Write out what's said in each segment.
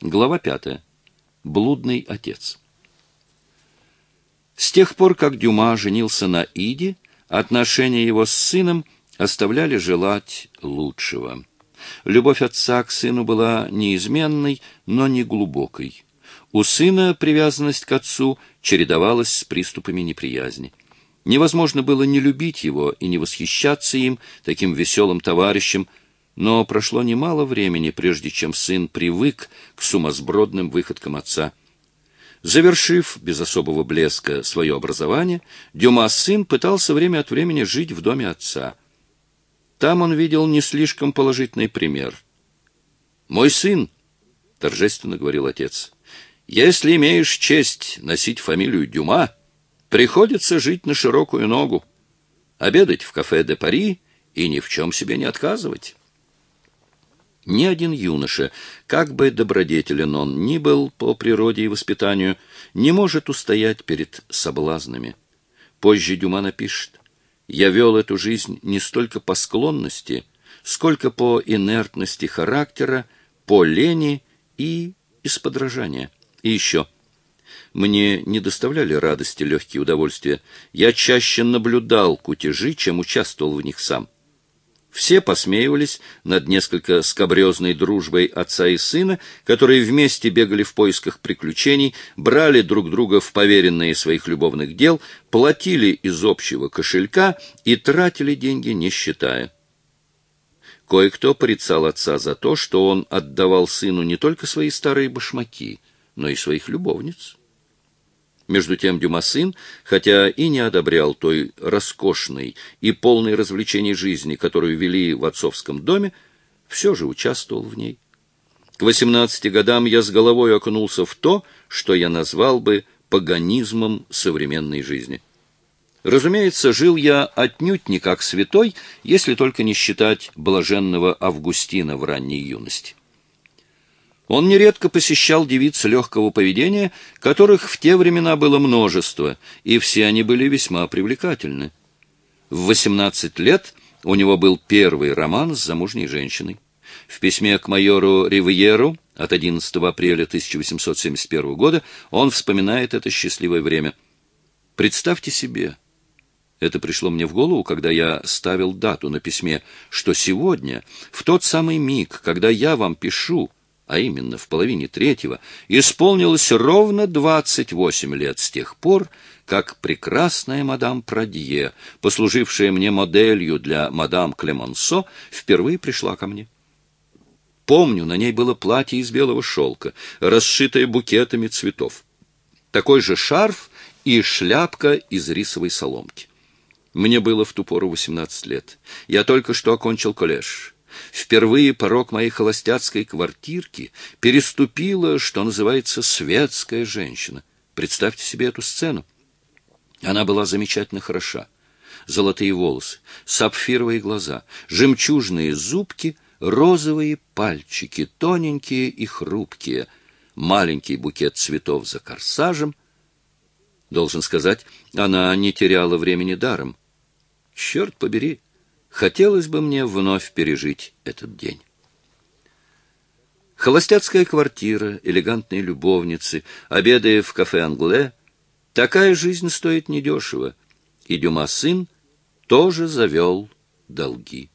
Глава пятая. Блудный отец. С тех пор, как Дюма женился на Иде, отношения его с сыном оставляли желать лучшего. Любовь отца к сыну была неизменной, но не глубокой. У сына привязанность к отцу чередовалась с приступами неприязни. Невозможно было не любить его и не восхищаться им, таким веселым товарищем, но прошло немало времени, прежде чем сын привык к сумасбродным выходкам отца. Завершив без особого блеска свое образование, Дюма сын пытался время от времени жить в доме отца. Там он видел не слишком положительный пример. «Мой сын», — торжественно говорил отец, — «если имеешь честь носить фамилию Дюма, приходится жить на широкую ногу, обедать в кафе де Пари и ни в чем себе не отказывать». Ни один юноша, как бы добродетелен он ни был по природе и воспитанию, не может устоять перед соблазнами. Позже Дюма напишет, «Я вел эту жизнь не столько по склонности, сколько по инертности характера, по лени и из подражания. И еще. Мне не доставляли радости легкие удовольствия. Я чаще наблюдал кутежи, чем участвовал в них сам». Все посмеивались над несколько скобрезной дружбой отца и сына, которые вместе бегали в поисках приключений, брали друг друга в поверенные своих любовных дел, платили из общего кошелька и тратили деньги, не считая. Кое-кто порицал отца за то, что он отдавал сыну не только свои старые башмаки, но и своих любовниц. Между тем Дюмасын, хотя и не одобрял той роскошной и полной развлечений жизни, которую вели в отцовском доме, все же участвовал в ней. К восемнадцати годам я с головой окунулся в то, что я назвал бы паганизмом современной жизни. Разумеется, жил я отнюдь не как святой, если только не считать блаженного Августина в ранней юности. Он нередко посещал девиц легкого поведения, которых в те времена было множество, и все они были весьма привлекательны. В 18 лет у него был первый роман с замужней женщиной. В письме к майору Ривьеру от 11 апреля 1871 года он вспоминает это счастливое время. «Представьте себе, это пришло мне в голову, когда я ставил дату на письме, что сегодня, в тот самый миг, когда я вам пишу, а именно в половине третьего, исполнилось ровно 28 лет с тех пор, как прекрасная мадам Прадье, послужившая мне моделью для мадам Клемансо, впервые пришла ко мне. Помню, на ней было платье из белого шелка, расшитое букетами цветов. Такой же шарф и шляпка из рисовой соломки. Мне было в ту пору 18 лет. Я только что окончил колледж. Впервые порог моей холостяцкой квартирки переступила, что называется, светская женщина. Представьте себе эту сцену. Она была замечательно хороша. Золотые волосы, сапфировые глаза, жемчужные зубки, розовые пальчики, тоненькие и хрупкие, маленький букет цветов за корсажем. Должен сказать, она не теряла времени даром. Черт побери! Хотелось бы мне вновь пережить этот день. Холостяцкая квартира, элегантные любовницы, обеды в кафе «Англе» — такая жизнь стоит недешево, и Дюма сын тоже завел долги.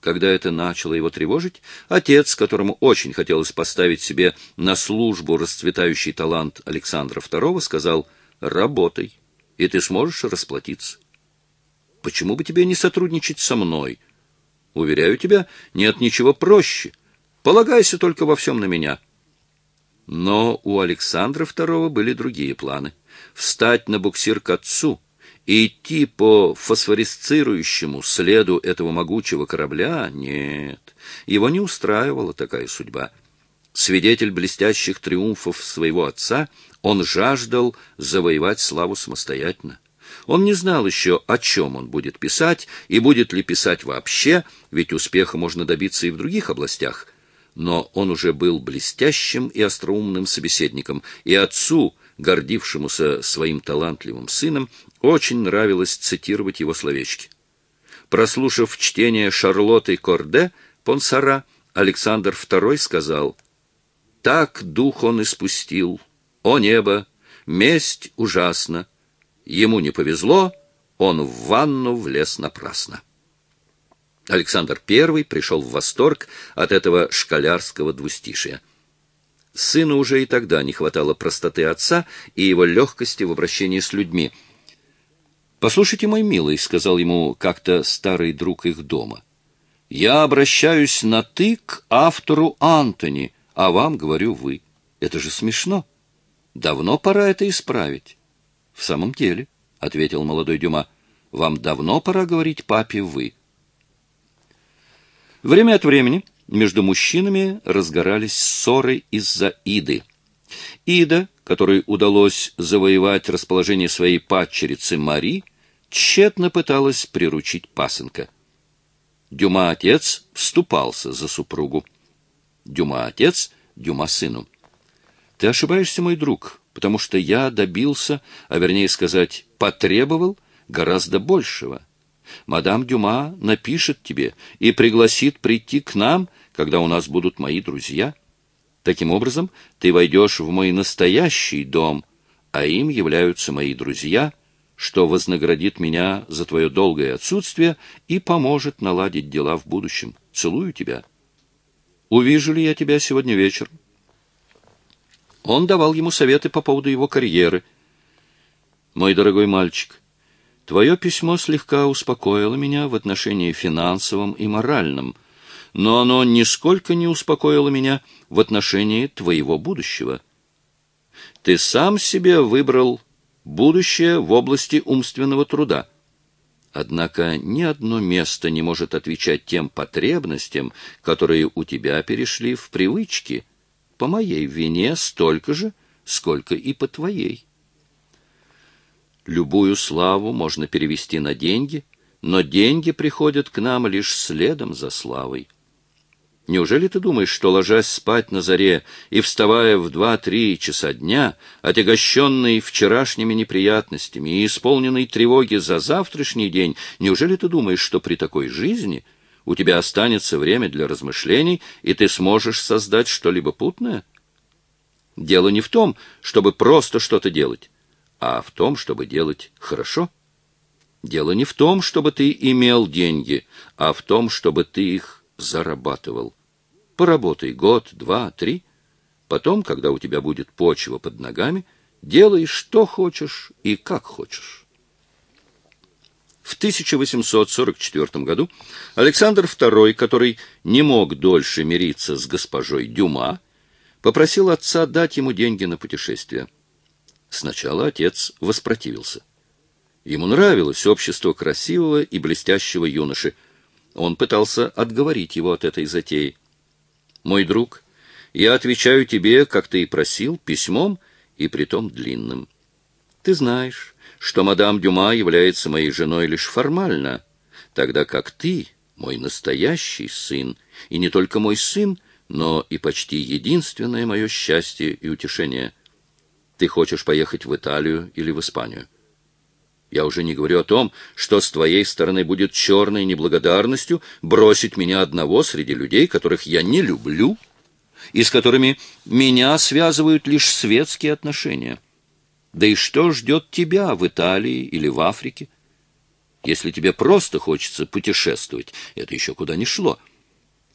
Когда это начало его тревожить, отец, которому очень хотелось поставить себе на службу расцветающий талант Александра II, сказал «Работай, и ты сможешь расплатиться». Почему бы тебе не сотрудничать со мной? Уверяю тебя, нет ничего проще. Полагайся только во всем на меня. Но у Александра II были другие планы. Встать на буксир к отцу и идти по фосфорисцирующему следу этого могучего корабля — нет, его не устраивала такая судьба. Свидетель блестящих триумфов своего отца, он жаждал завоевать славу самостоятельно. Он не знал еще, о чем он будет писать, и будет ли писать вообще, ведь успеха можно добиться и в других областях. Но он уже был блестящим и остроумным собеседником, и отцу, гордившемуся своим талантливым сыном, очень нравилось цитировать его словечки. Прослушав чтение Шарлотты Корде Понсара, Александр II сказал, Так дух он испустил. О небо! Месть ужасна. Ему не повезло, он в ванну влез напрасно. Александр I пришел в восторг от этого школярского двустишия. Сыну уже и тогда не хватало простоты отца и его легкости в обращении с людьми. «Послушайте, мой милый», — сказал ему как-то старый друг их дома, — «я обращаюсь на «ты» к автору Антони, а вам говорю «вы». Это же смешно. Давно пора это исправить». «В самом деле», — ответил молодой Дюма, — «вам давно пора говорить папе «вы». Время от времени между мужчинами разгорались ссоры из-за Иды. Ида, которой удалось завоевать расположение своей падчерицы Мари, тщетно пыталась приручить пасынка. Дюма-отец вступался за супругу. Дюма-отец, Дюма-сыну. Ты ошибаешься, мой друг, потому что я добился, а вернее сказать, потребовал гораздо большего. Мадам Дюма напишет тебе и пригласит прийти к нам, когда у нас будут мои друзья. Таким образом, ты войдешь в мой настоящий дом, а им являются мои друзья, что вознаградит меня за твое долгое отсутствие и поможет наладить дела в будущем. Целую тебя. Увижу ли я тебя сегодня вечером? Он давал ему советы по поводу его карьеры. Мой дорогой мальчик, Твое письмо слегка успокоило меня в отношении финансовом и моральном, но оно нисколько не успокоило меня в отношении твоего будущего. Ты сам себе выбрал будущее в области умственного труда. Однако ни одно место не может отвечать тем потребностям, которые у тебя перешли в привычки, по моей вине столько же, сколько и по твоей. Любую славу можно перевести на деньги, но деньги приходят к нам лишь следом за славой. Неужели ты думаешь, что, ложась спать на заре и вставая в два-три часа дня, отягощенный вчерашними неприятностями и исполненный тревоги за завтрашний день, неужели ты думаешь, что при такой жизни у тебя останется время для размышлений, и ты сможешь создать что-либо путное? Дело не в том, чтобы просто что-то делать а в том, чтобы делать хорошо. Дело не в том, чтобы ты имел деньги, а в том, чтобы ты их зарабатывал. Поработай год, два, три. Потом, когда у тебя будет почва под ногами, делай что хочешь и как хочешь. В 1844 году Александр II, который не мог дольше мириться с госпожой Дюма, попросил отца дать ему деньги на путешествие. Сначала отец воспротивился. Ему нравилось общество красивого и блестящего юноши. Он пытался отговорить его от этой затеи. «Мой друг, я отвечаю тебе, как ты и просил, письмом, и притом длинным. Ты знаешь, что мадам Дюма является моей женой лишь формально, тогда как ты мой настоящий сын, и не только мой сын, но и почти единственное мое счастье и утешение — ты хочешь поехать в Италию или в Испанию. Я уже не говорю о том, что с твоей стороны будет черной неблагодарностью бросить меня одного среди людей, которых я не люблю, и с которыми меня связывают лишь светские отношения. Да и что ждет тебя в Италии или в Африке? Если тебе просто хочется путешествовать, это еще куда ни шло.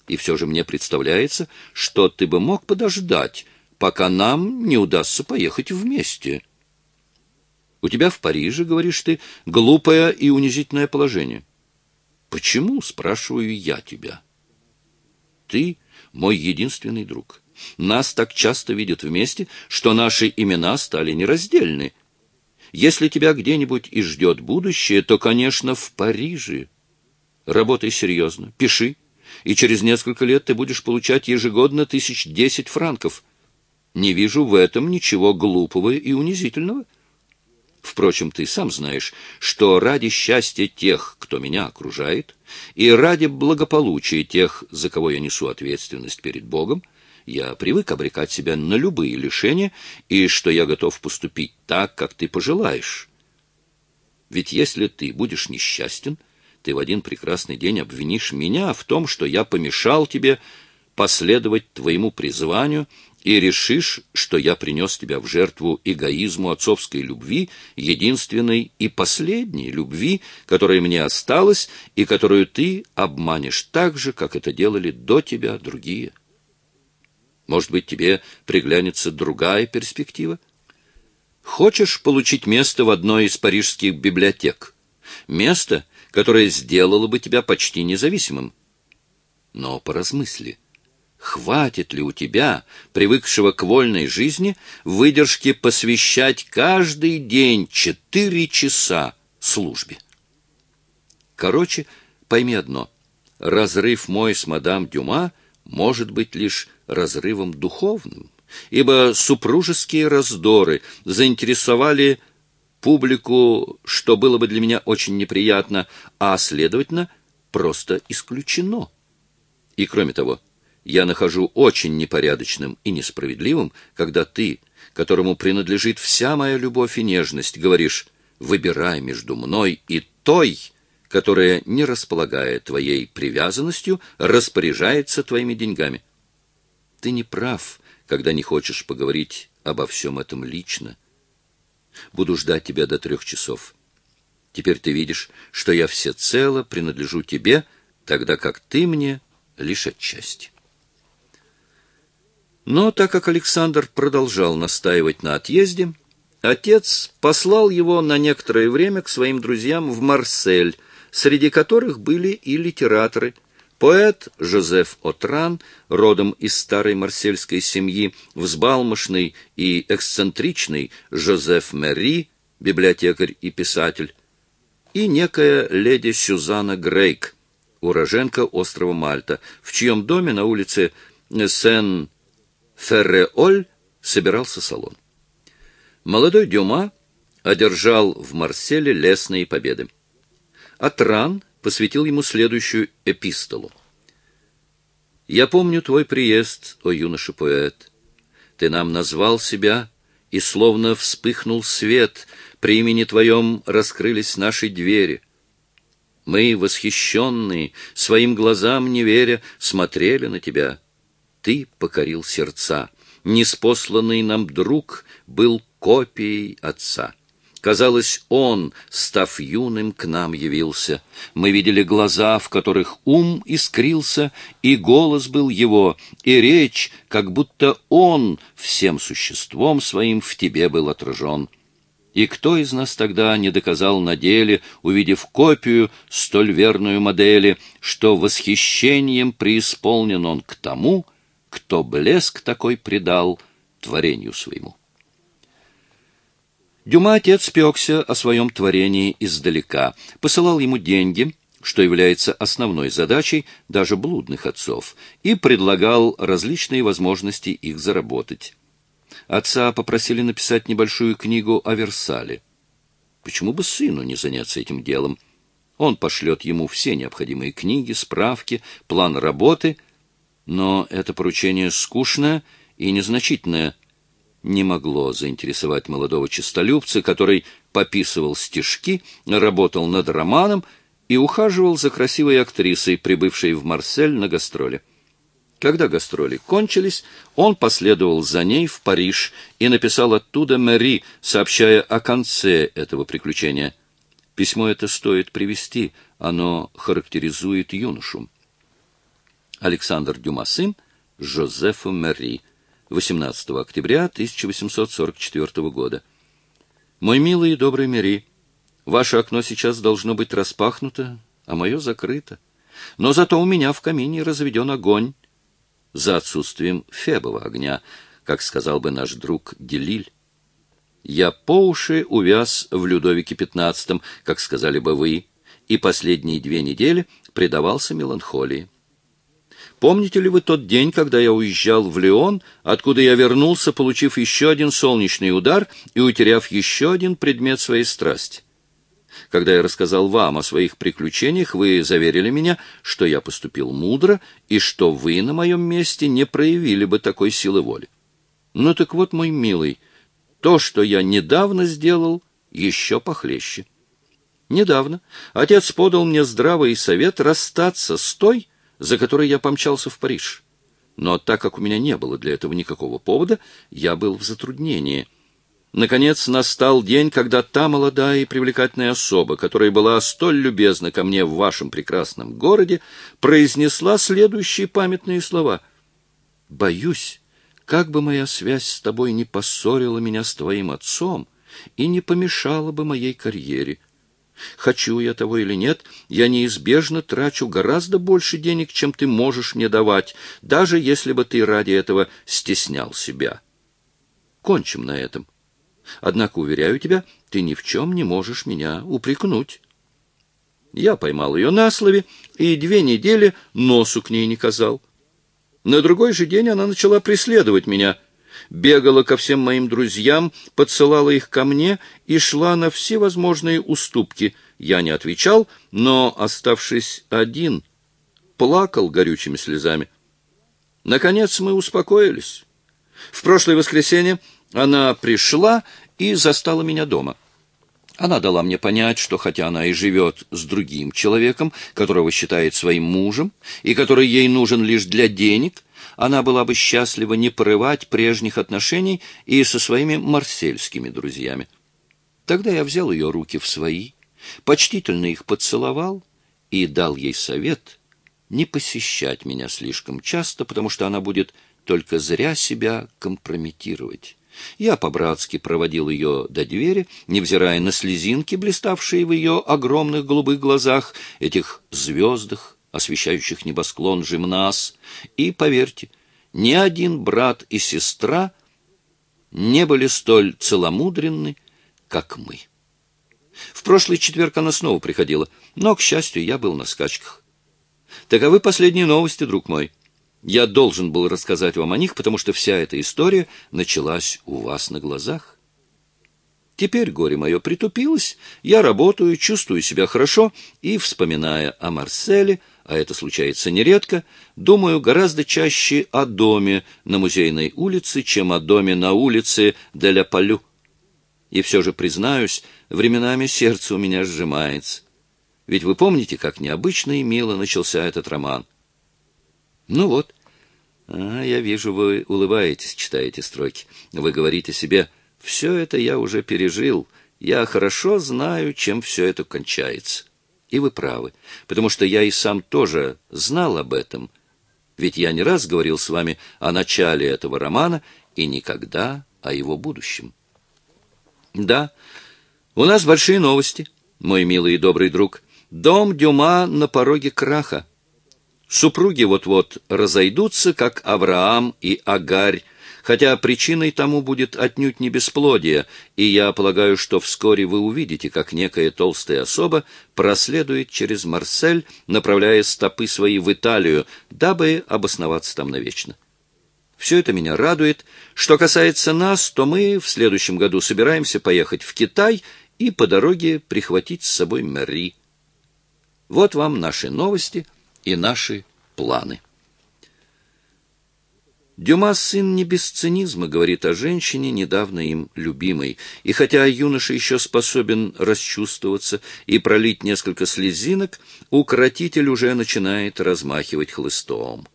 И все же мне представляется, что ты бы мог подождать, пока нам не удастся поехать вместе. У тебя в Париже, говоришь ты, глупое и унизительное положение. Почему, спрашиваю я тебя? Ты мой единственный друг. Нас так часто видят вместе, что наши имена стали нераздельны. Если тебя где-нибудь и ждет будущее, то, конечно, в Париже. Работай серьезно, пиши, и через несколько лет ты будешь получать ежегодно тысяч десять франков — не вижу в этом ничего глупого и унизительного. Впрочем, ты сам знаешь, что ради счастья тех, кто меня окружает, и ради благополучия тех, за кого я несу ответственность перед Богом, я привык обрекать себя на любые лишения, и что я готов поступить так, как ты пожелаешь. Ведь если ты будешь несчастен, ты в один прекрасный день обвинишь меня в том, что я помешал тебе последовать твоему призванию и решишь, что я принес тебя в жертву эгоизму отцовской любви, единственной и последней любви, которая мне осталась и которую ты обманешь так же, как это делали до тебя другие. Может быть, тебе приглянется другая перспектива? Хочешь получить место в одной из парижских библиотек? Место, которое сделало бы тебя почти независимым. Но поразмысли — Хватит ли у тебя, привыкшего к вольной жизни, выдержки посвящать каждый день четыре часа службе? Короче, пойми одно. Разрыв мой с мадам Дюма может быть лишь разрывом духовным, ибо супружеские раздоры заинтересовали публику, что было бы для меня очень неприятно, а, следовательно, просто исключено. И кроме того, я нахожу очень непорядочным и несправедливым, когда ты, которому принадлежит вся моя любовь и нежность, говоришь «выбирай между мной и той», которая, не располагая твоей привязанностью, распоряжается твоими деньгами. Ты не прав, когда не хочешь поговорить обо всем этом лично. Буду ждать тебя до трех часов. Теперь ты видишь, что я всецело принадлежу тебе, тогда как ты мне лишь отчасти. Но так как Александр продолжал настаивать на отъезде, отец послал его на некоторое время к своим друзьям в Марсель, среди которых были и литераторы. Поэт Жозеф Отран, родом из старой марсельской семьи, взбалмошный и эксцентричный Жозеф Мэри, библиотекарь и писатель, и некая леди Сюзанна Грейк, уроженка острова Мальта, в чьем доме на улице Сен Ферреоль собирался салон. Молодой Дюма одержал в Марселе лесные победы. Атран посвятил ему следующую эпистолу. «Я помню твой приезд, о юноша-поэт. Ты нам назвал себя, и словно вспыхнул свет, при имени твоем раскрылись наши двери. Мы, восхищенные, своим глазам не веря, смотрели на тебя» ты покорил сердца. Неспосланный нам друг был копией отца. Казалось, он, став юным, к нам явился. Мы видели глаза, в которых ум искрился, и голос был его, и речь, как будто он всем существом своим в тебе был отражен. И кто из нас тогда не доказал на деле, увидев копию столь верную модели, что восхищением преисполнен он к тому, кто блеск такой придал творению своему. Дюма отец спекся о своем творении издалека, посылал ему деньги, что является основной задачей даже блудных отцов, и предлагал различные возможности их заработать. Отца попросили написать небольшую книгу о Версале. Почему бы сыну не заняться этим делом? Он пошлет ему все необходимые книги, справки, план работы — но это поручение скучное и незначительное не могло заинтересовать молодого честолюбца, который пописывал стишки, работал над романом и ухаживал за красивой актрисой, прибывшей в Марсель на гастроли. Когда гастроли кончились, он последовал за ней в Париж и написал оттуда Мэри, сообщая о конце этого приключения. Письмо это стоит привести, оно характеризует юношу. Александр Дюма сын Жозефу Мэри, 18 октября 1844 года. Мой милый и добрый Мэри, ваше окно сейчас должно быть распахнуто, а мое закрыто. Но зато у меня в камине разведен огонь. За отсутствием фебового огня, как сказал бы наш друг Делиль. Я по уши увяз в Людовике XV, как сказали бы вы, и последние две недели предавался меланхолии. Помните ли вы тот день, когда я уезжал в Лион, откуда я вернулся, получив еще один солнечный удар и утеряв еще один предмет своей страсти? Когда я рассказал вам о своих приключениях, вы заверили меня, что я поступил мудро и что вы на моем месте не проявили бы такой силы воли. Ну так вот, мой милый, то, что я недавно сделал, еще похлеще. Недавно отец подал мне здравый совет расстаться с той, за которой я помчался в Париж. Но так как у меня не было для этого никакого повода, я был в затруднении. Наконец настал день, когда та молодая и привлекательная особа, которая была столь любезна ко мне в вашем прекрасном городе, произнесла следующие памятные слова. «Боюсь, как бы моя связь с тобой не поссорила меня с твоим отцом и не помешала бы моей карьере». Хочу я того или нет, я неизбежно трачу гораздо больше денег, чем ты можешь мне давать, даже если бы ты ради этого стеснял себя. Кончим на этом. Однако, уверяю тебя, ты ни в чем не можешь меня упрекнуть. Я поймал ее на слове и две недели носу к ней не казал. На другой же день она начала преследовать меня — бегала ко всем моим друзьям, подсылала их ко мне и шла на все возможные уступки. Я не отвечал, но, оставшись один, плакал горючими слезами. Наконец мы успокоились. В прошлое воскресенье она пришла и застала меня дома. Она дала мне понять, что хотя она и живет с другим человеком, которого считает своим мужем, и который ей нужен лишь для денег, она была бы счастлива не порывать прежних отношений и со своими марсельскими друзьями. Тогда я взял ее руки в свои, почтительно их поцеловал и дал ей совет не посещать меня слишком часто, потому что она будет только зря себя компрометировать. Я по-братски проводил ее до двери, невзирая на слезинки, блиставшие в ее огромных голубых глазах, этих звездах, освещающих небосклон Жимнас, и, поверьте, ни один брат и сестра не были столь целомудренны, как мы. В прошлый четверг она снова приходила, но, к счастью, я был на скачках. Таковы последние новости, друг мой. Я должен был рассказать вам о них, потому что вся эта история началась у вас на глазах. Теперь горе мое притупилось, я работаю, чувствую себя хорошо и, вспоминая о Марселе, а это случается нередко, думаю гораздо чаще о доме на Музейной улице, чем о доме на улице Деля Палю. И все же, признаюсь, временами сердце у меня сжимается. Ведь вы помните, как необычно и мило начался этот роман? Ну вот. А, я вижу, вы улыбаетесь, читаете строки. Вы говорите себе, все это я уже пережил, я хорошо знаю, чем все это кончается. И вы правы, потому что я и сам тоже знал об этом. Ведь я не раз говорил с вами о начале этого романа и никогда о его будущем. Да, у нас большие новости, мой милый и добрый друг. Дом Дюма на пороге краха. Супруги вот-вот разойдутся, как Авраам и Агарь, хотя причиной тому будет отнюдь не бесплодие, и я полагаю, что вскоре вы увидите, как некая толстая особа проследует через Марсель, направляя стопы свои в Италию, дабы обосноваться там навечно. Все это меня радует. Что касается нас, то мы в следующем году собираемся поехать в Китай и по дороге прихватить с собой Мэри. Вот вам наши новости — и наши планы. Дюма сын не без цинизма говорит о женщине, недавно им любимой, и хотя юноша еще способен расчувствоваться и пролить несколько слезинок, укротитель уже начинает размахивать хлыстом.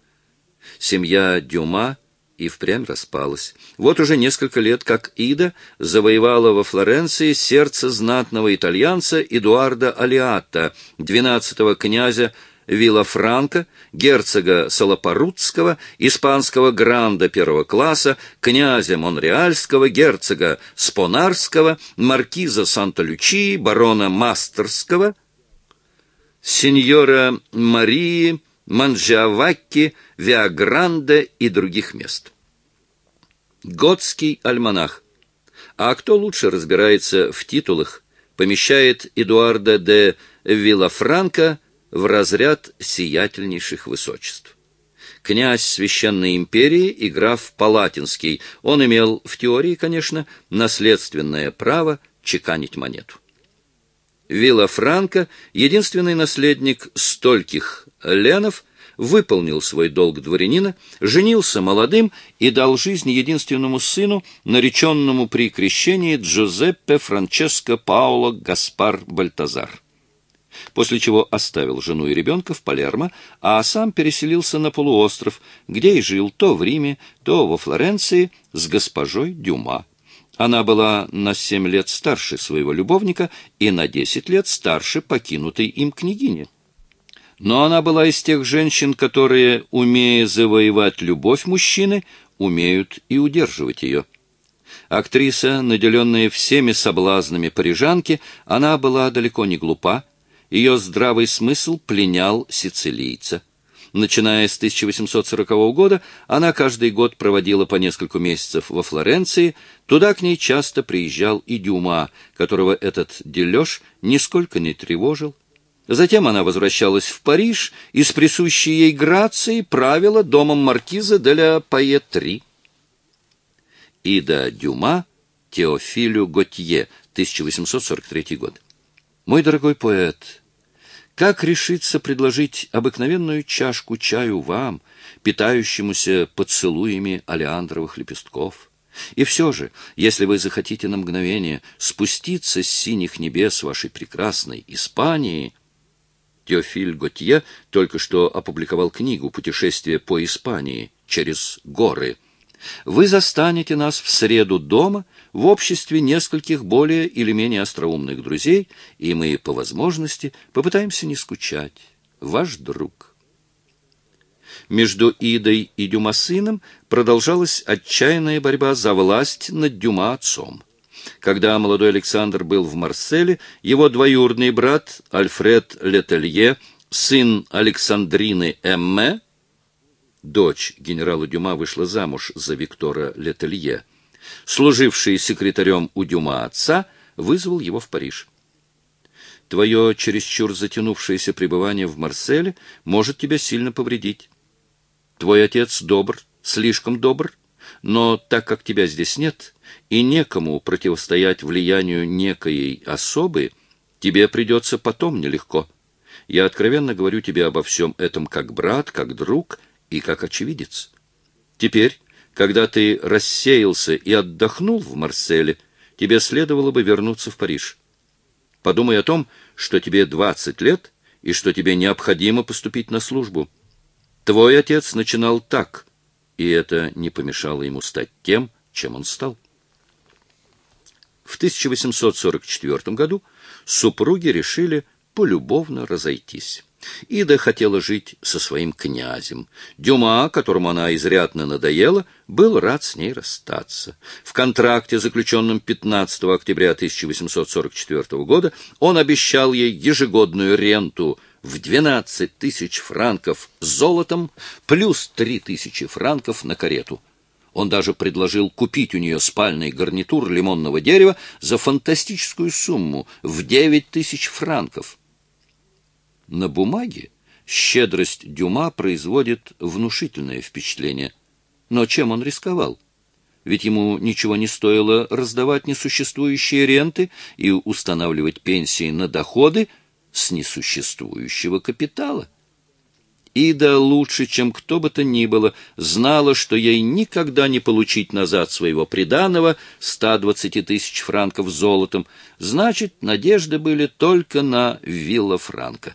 Семья Дюма и впрямь распалась. Вот уже несколько лет, как Ида завоевала во Флоренции сердце знатного итальянца Эдуарда Алиатта, двенадцатого князя Виллафранко, герцога Солопорудского, испанского гранда первого класса, князя Монреальского, герцога Спонарского, маркиза Санта-Лючии, барона Мастерского, сеньора Марии, Манджиавакки, Виагранда и других мест. Готский альманах. А кто лучше разбирается в титулах, помещает Эдуарда де Виллафранко в разряд сиятельнейших высочеств. Князь Священной империи и граф Палатинский, он имел, в теории, конечно, наследственное право чеканить монету. Вилла Франко, единственный наследник стольких ленов, выполнил свой долг дворянина, женился молодым и дал жизнь единственному сыну, нареченному при крещении Джузеппе Франческо Пауло Гаспар Бальтазар. После чего оставил жену и ребенка в Палермо, а сам переселился на полуостров, где и жил то в Риме, то во Флоренции с госпожой Дюма. Она была на семь лет старше своего любовника и на десять лет старше покинутой им княгини. Но она была из тех женщин, которые, умея завоевать любовь мужчины, умеют и удерживать ее. Актриса, наделенная всеми соблазнами парижанки, она была далеко не глупа, ее здравый смысл пленял сицилийца. Начиная с 1840 года, она каждый год проводила по несколько месяцев во Флоренции, туда к ней часто приезжал и Дюма, которого этот дележ нисколько не тревожил. Затем она возвращалась в Париж и с присущей ей грацией правила домом маркиза де ля Паетри. Ида Дюма, Теофилю Готье, 1843 год. Мой дорогой поэт, как решиться предложить обыкновенную чашку чаю вам, питающемуся поцелуями алиандровых лепестков? И все же, если вы захотите на мгновение спуститься с синих небес вашей прекрасной Испании, Теофиль Готье только что опубликовал книгу «Путешествие по Испании через горы», вы застанете нас в среду дома в обществе нескольких более или менее остроумных друзей, и мы, по возможности, попытаемся не скучать. Ваш друг. Между Идой и Дюма-сыном продолжалась отчаянная борьба за власть над Дюма-отцом. Когда молодой Александр был в Марселе, его двоюродный брат Альфред Летелье, сын Александрины Эмме, дочь генерала Дюма вышла замуж за Виктора Летелье, служивший секретарем у Дюма отца, вызвал его в Париж. Твое чересчур затянувшееся пребывание в Марселе может тебя сильно повредить. Твой отец добр, слишком добр, но так как тебя здесь нет, и некому противостоять влиянию некоей особы, тебе придется потом нелегко. Я откровенно говорю тебе обо всем этом как брат, как друг и как очевидец. Теперь, когда ты рассеялся и отдохнул в Марселе, тебе следовало бы вернуться в Париж. Подумай о том, что тебе двадцать лет и что тебе необходимо поступить на службу. Твой отец начинал так, и это не помешало ему стать тем, чем он стал. В 1844 году супруги решили полюбовно разойтись. Ида хотела жить со своим князем. Дюма, которому она изрядно надоела, был рад с ней расстаться. В контракте, заключенном 15 октября 1844 года, он обещал ей ежегодную ренту в 12 тысяч франков золотом плюс 3 тысячи франков на карету. Он даже предложил купить у нее спальный гарнитур лимонного дерева за фантастическую сумму в 9 тысяч франков. На бумаге щедрость Дюма производит внушительное впечатление. Но чем он рисковал? Ведь ему ничего не стоило раздавать несуществующие ренты и устанавливать пенсии на доходы с несуществующего капитала. Ида лучше, чем кто бы то ни было, знала, что ей никогда не получить назад своего приданого 120 тысяч франков золотом, значит, надежды были только на вилла Франка.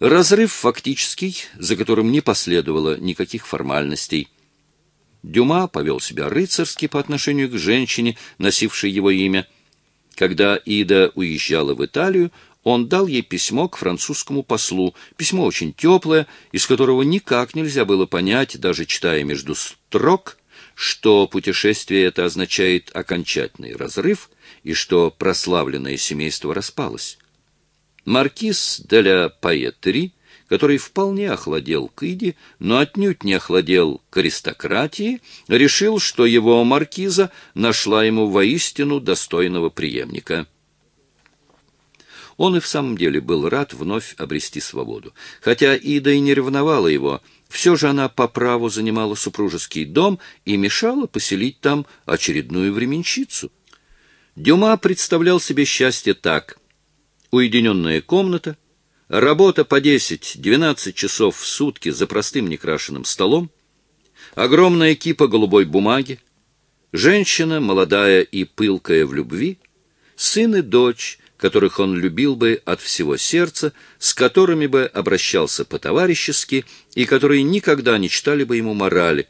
Разрыв фактический, за которым не последовало никаких формальностей. Дюма повел себя рыцарски по отношению к женщине, носившей его имя. Когда Ида уезжала в Италию, он дал ей письмо к французскому послу, письмо очень теплое, из которого никак нельзя было понять, даже читая между строк, что путешествие это означает окончательный разрыв и что прославленное семейство распалось. Маркиз де ля Паетри, который вполне охладел к Иде, но отнюдь не охладел к аристократии, решил, что его маркиза нашла ему воистину достойного преемника. Он и в самом деле был рад вновь обрести свободу. Хотя Ида и не ревновала его, все же она по праву занимала супружеский дом и мешала поселить там очередную временщицу. Дюма представлял себе счастье так уединенная комната, работа по 10-12 часов в сутки за простым некрашенным столом, огромная кипа голубой бумаги, женщина, молодая и пылкая в любви, сын и дочь, которых он любил бы от всего сердца, с которыми бы обращался по-товарищески и которые никогда не читали бы ему морали,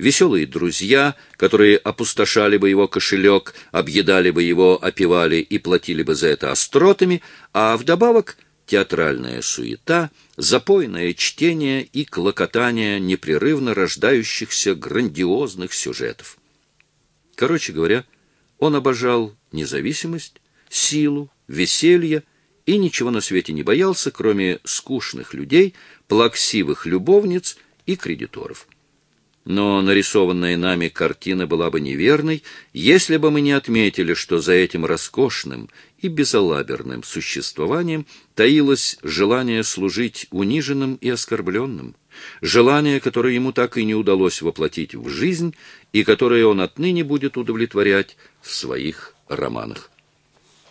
веселые друзья, которые опустошали бы его кошелек, объедали бы его, опивали и платили бы за это остротами, а вдобавок театральная суета, запойное чтение и клокотание непрерывно рождающихся грандиозных сюжетов. Короче говоря, он обожал независимость, силу, веселье и ничего на свете не боялся, кроме скучных людей, плаксивых любовниц и кредиторов. Но нарисованная нами картина была бы неверной, если бы мы не отметили, что за этим роскошным и безалаберным существованием таилось желание служить униженным и оскорбленным, желание, которое ему так и не удалось воплотить в жизнь и которое он отныне будет удовлетворять в своих романах.